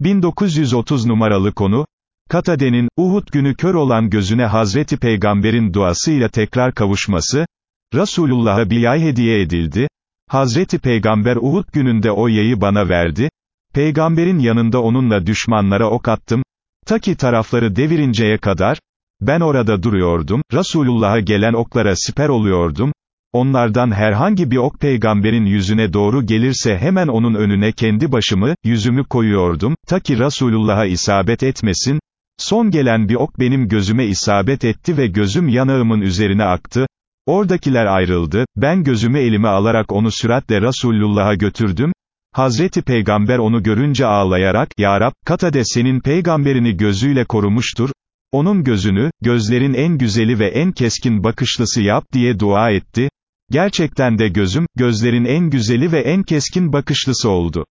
1930 numaralı konu, Katade'nin, Uhud günü kör olan gözüne Hazreti Peygamber'in duasıyla tekrar kavuşması, Resulullah'a bir yay hediye edildi, Hazreti Peygamber Uhud gününde o yayı bana verdi, Peygamberin yanında onunla düşmanlara ok attım, ta ki tarafları devirinceye kadar, ben orada duruyordum, Resulullah'a gelen oklara siper oluyordum, onlardan herhangi bir ok peygamberin yüzüne doğru gelirse hemen onun önüne kendi başımı, yüzümü koyuyordum, ta ki Resulullah'a isabet etmesin, son gelen bir ok benim gözüme isabet etti ve gözüm yanağımın üzerine aktı, oradakiler ayrıldı, ben gözümü elime alarak onu süratle Resulullah'a götürdüm, Hazreti Peygamber onu görünce ağlayarak, Ya Rab, Katade senin peygamberini gözüyle korumuştur, onun gözünü, gözlerin en güzeli ve en keskin bakışlısı yap diye dua etti, gerçekten de gözüm, gözlerin en güzeli ve en keskin bakışlısı oldu.